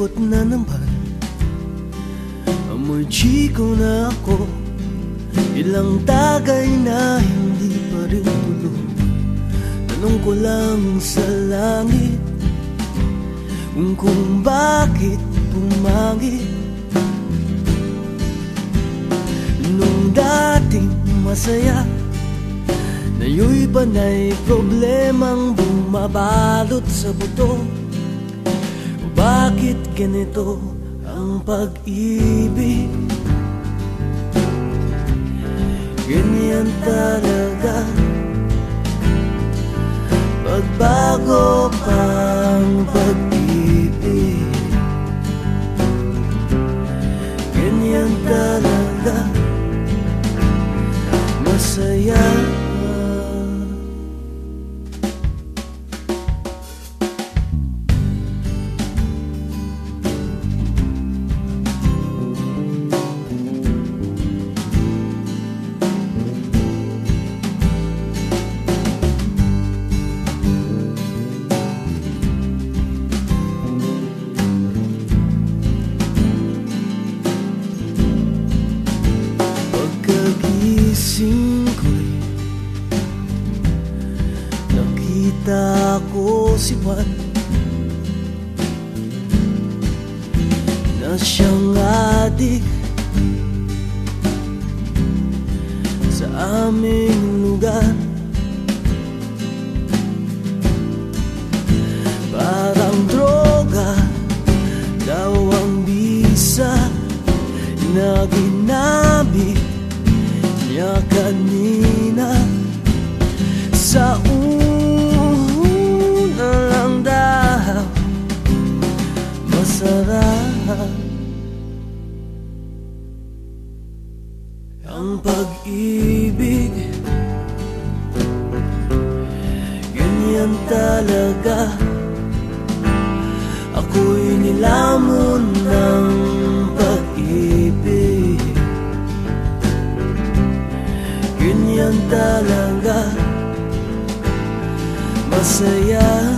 Ikot na naman. Amoy chiko na ako. Ilang tagay na hindi pa rin tulog. Tanong ko lang sa langit Kung kung bakit pumangit. Nung dating masaya Ngayon'y panay problemang bumabalot sa buto Bakit ganito ang pag-ibig? Ganyan talaga. Pagbago pang pag-ibig. Ganyan talaga. Masaya Nakita ko si Juan Na siyang adik Sa aming lugar. Parang droga Daw ang bisa Na ginamit niya kanina. Sa Ang pag-ibig Ganyan talaga. Ako'y nilamon ng pag-ibig. Ganyan talaga. Masaya